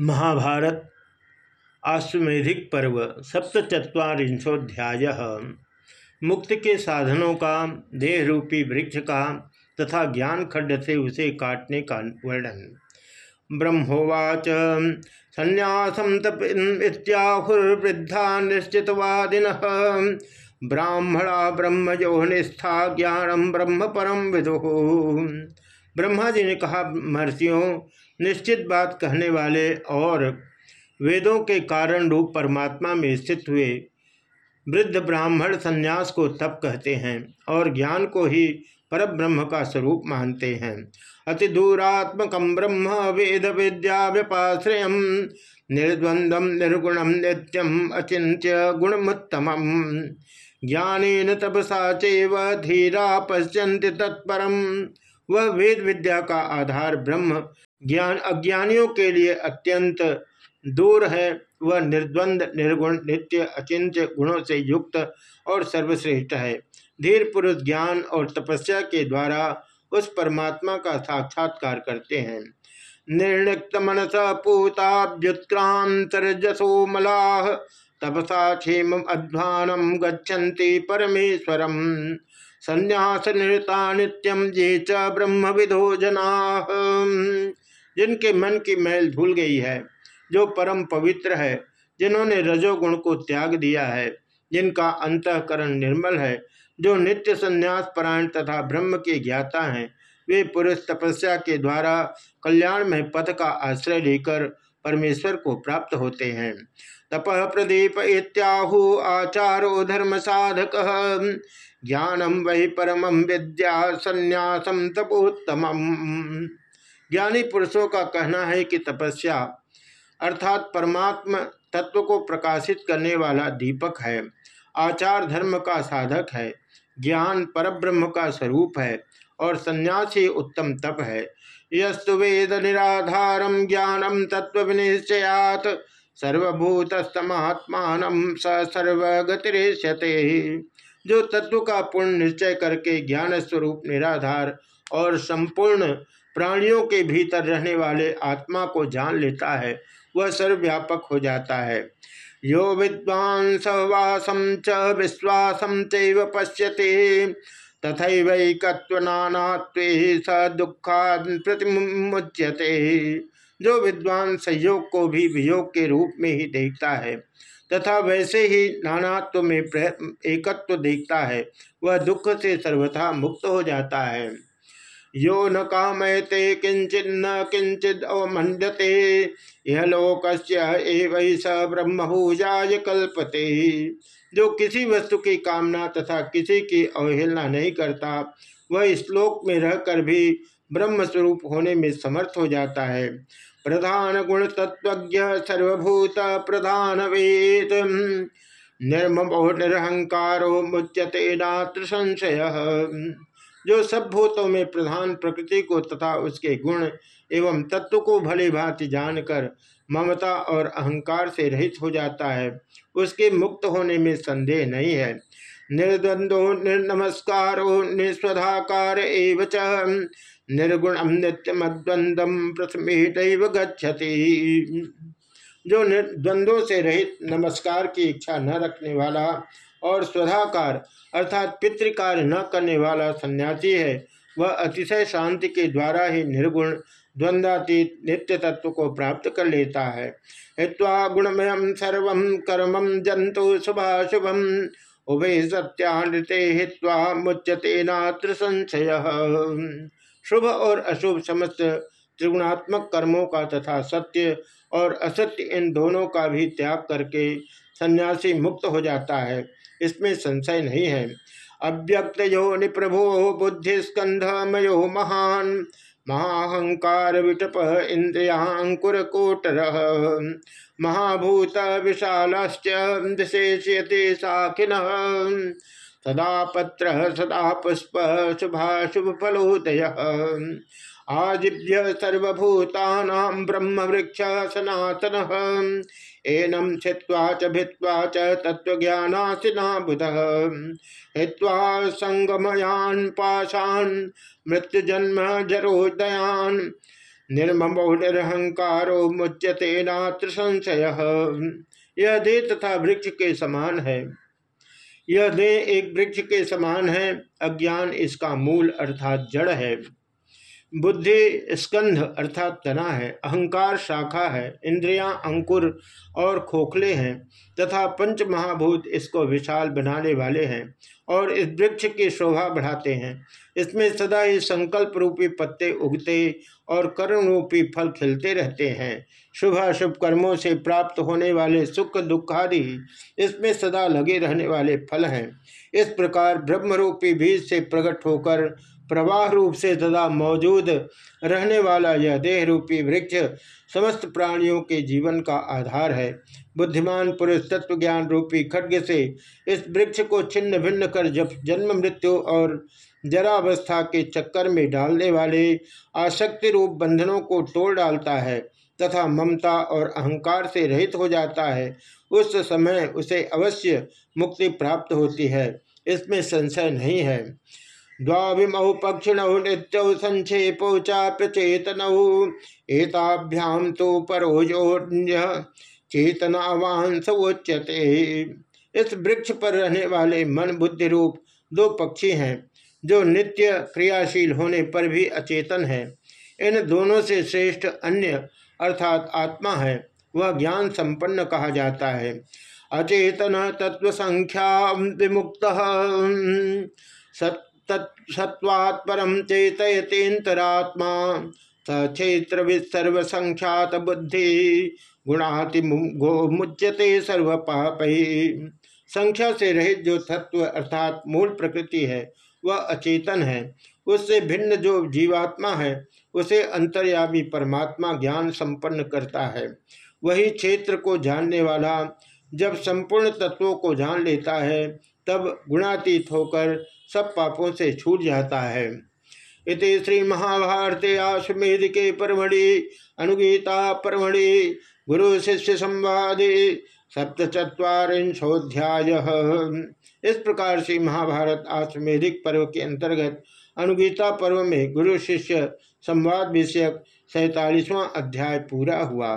महाभारत आश्वेधिक पर्व सप्तचत्वारिंशोध्याय मुक्ति के साधनों का देह रूपी वृक्ष का, तथा ज्ञान खड्ड से उसे काटने का वर्णन। ब्रह्मोवाच संन्यासम तपहुर्वृद्धा निश्चितवादिन। ब्राह्मणा ब्रह्मजो निष्ठा ज्ञानम ब्रह्म परम विदु। ब्रह्मा जी ने कहा, महर्षियों, निश्चित बात कहने वाले और वेदों के कारण रूप परमात्मा में स्थित हुए वृद्ध ब्राह्मण संन्यास को तप कहते हैं और ज्ञान को ही पर ब्रह्म का स्वरूप मानते हैं। अति दूरात्मक ब्रह्म वेद विद्या व्यपाश्रय निर्द्वंदम निर्गुणम नित्यम अचिंत्य गुणमुत्तम। ज्ञान तपसा चीरा पश्यन्ति तत्परम। वह वेद विद्या का आधार ब्रह्म ज्ञान अज्ञानियों के लिए अत्यंत दूर है। वह निर्द्वंद, निर्गुण, नित्य, अचिंत्य गुणों से युक्त और सर्वश्रेष्ठ है। धीर पुरुष ज्ञान और तपस्या के द्वारा उस परमात्मा का साक्षात्कार करते हैं। निर्णिक्त मनस पूताभ्युत्क्रांतरजसो मलाह, तपसा क्षेम अध्वानम गच्छन्ति परमेश्वरम। संन्यास निरता नित्यम ये च ब्रह्म विधो जना। जिनके मन की मैल धुल गई है, जो परम पवित्र है, जिन्होंने रजोगुण को त्याग दिया है, जिनका अंतकरण निर्मल है, जो नित्य संन्यास परायण तथा ब्रह्म के ज्ञाता हैं, वे पुरुष तपस्या के द्वारा कल्याण में पथ का आश्रय लेकर परमेश्वर को प्राप्त होते हैं। तप प्रदीप इत्याहु आचारो धर्म साधक। ज्ञानम वही परम विद्या संन्यासम तपोत्तम ज्ञानी पुरुषों का कहना है कि तपस्या अर्थात परमात्म तत्व को प्रकाशित करने वाला दीपक है, आचार धर्म का साधक है, ज्ञान परब्रह्म का स्वरूप है और संन्यास ही उत्तम तप है। यस्तु वेद निराधारम ज्ञानम तत्व विनिश्चयात सर्वभूत स सर्वगतिरेश्यते जो तत्व का पूर्ण निश्चय करके ज्ञान स्वरूप निराधार और संपूर्ण प्राणियों के भीतर रहने वाले आत्मा को जान लेता है, वह सर्वव्यापक हो जाता है। यो विद्वान सहवासम च विश्वासम चैव पश्यते तथैवैकत्वनात्वे स दुखा प्रतिमुच्यते। जो विद्वान संयोग को भी वियोग के रूप में ही देखता है तथा वैसे ही नानात्व में एकत्व देखता है, वह दुख से सर्वथा मुक्त हो जाता है। यो न कामयते किंचिन्न किंचित अवमंडते, यह लोक स ब्रह्मभूजाय कल्पते। जो किसी वस्तु की कामना तथा किसी की अवहेलना नहीं करता, वह श्लोक में रहकर भी ब्रह्म स्वरूप होने में समर्थ हो जाता है। प्रधान गुण तत्व सर्वभूत प्रधान वेद निर्मो निरहंकारो मुच्यते नात्र संशय। जो सब भूतों में प्रधान प्रकृति को तथा उसके गुण एवं तत्व को भले भांति जानकर ममता और अहंकार से रहित हो जाता है, उसके मुक्त होने में संदेह नहीं है। निर्द्वंदो निर्नमस्कारो निस्वधाकार निर्गुण नित्यमद्वंदम प्रथमेट गच्छति। जो द्वंद्वों से रहित नमस्कार की इच्छा न रखने वाला और स्वधाकार अर्थात पितृकार न करने वाला सन्यासी है, वह अतिशय शांति के द्वारा ही निर्गुण द्वंद्वातीत नित्य तत्व को प्राप्त कर लेता है। हित्वा गुणमय सर्व कर्म जंतु शुभाशुभम। उभय सत्यानृते हित्वा मुच्यते नात्र संशय। शुभ और अशुभ समस्त त्रिगुणात्मक कर्मों का तथा सत्य और असत्य इन दोनों का भी त्याग करके सन्यासी मुक्त हो जाता है। इसमें संशय नहीं है। अव्यक्त यो निप्रभो बुद्धिस्कंध मयो महान। महाहंकार विटप इंद्रियांकुर कोटर महाभूत विशालश्च विशेष्यते साखिन सदा पत्र सदा पुष्प शुभाशुभ फलोदय आजिभ्य सर्वभूता ब्रह्म वृक्ष सनातन एनम च भित्वा च तत्वज्ञानासिना बुध। हित्वा संगमयान पाशान मृत्युजन्म जरोदयान। निर्ममो निरहंकारो मुच्यते नात्र संशय। यह दे तथा वृक्ष के समान है। यह दे एक वृक्ष के समान है। अज्ञान इसका मूल अर्थात जड़ है। बुद्धि स्कंध अर्थात तना है, अहंकार शाखा है, इंद्रियाँ अंकुर और खोखले हैं, तथा पंच महाभूत इसको विशाल बनाने वाले हैं। और इस वृक्ष की शोभा बढ़ाते हैं। इसमें सदा ही संकल्प रूपी पत्ते उगते और कर्म रूपी फल खिलते रहते हैं। शुभ अशुभ कर्मों से प्राप्त होने वाले सुख दुखादि इसमें सदा लगे रहने वाले फल हैं। इस प्रकार ब्रह्म रूपी बीज से प्रकट होकर प्रवाह रूप से सदा मौजूद रहने वाला यह देह रूपी वृक्ष समस्त प्राणियों के जीवन का आधार है। बुद्धिमान पुरुष तत्व ज्ञान रूपी खड्ग से इस वृक्ष को छिन्न भिन्न कर जब जन्म मृत्यु और जरावस्था के चक्कर में डालने वाले आसक्ति रूप बंधनों को तोड़ डालता है तथा ममता और अहंकार से रहित हो जाता है, उस समय उसे अवश्य मुक्ति प्राप्त होती है। इसमें संशय नहीं है। द्वाभिमौ पक्षिणौ नित्यौ संक्षेपौ चाप्यचेतनौ एताभ्याम तो परोजोन्य चेतनावान सवोच्यते इस वृक्ष पर रहने वाले मन बुद्धि रूप दो पक्षी हैं, जो नित्य क्रियाशील होने पर भी अचेतन है। इन दोनों से श्रेष्ठ अन्य अर्थात आत्मा है, वह ज्ञान संपन्न कहा जाता है। अचेतन तत्व संख्या विमुक्त। सत्वात् परम चेतयतेन्तरात्मा सक्षेत्र सर्वसंख्यात बुद्धि गुणाति गो मुच्यते सर्व पाप संख्या से रहित जो तत्व अर्थात मूल प्रकृति है, वह अचेतन है। उससे भिन्न जो जीवात्मा है, उसे अंतर्यामी परमात्मा ज्ञान संपन्न करता है। वही क्षेत्र को जानने वाला जब संपूर्ण तत्वों को जान लेता है, तब गुणातीत होकर सब पापों से छूट जाता है। इति श्री महाभारते आश्वेद के परमणि अनुगीता परमणि गुरु शिष्य संवादे सप्तचत्वारिंशोध्याय इस प्रकार से महाभारत आश्वेधिक पर्व के अंतर्गत अनुगीता पर्व में गुरु शिष्य संवाद विषयक सैतालीसवां अध्याय पूरा हुआ।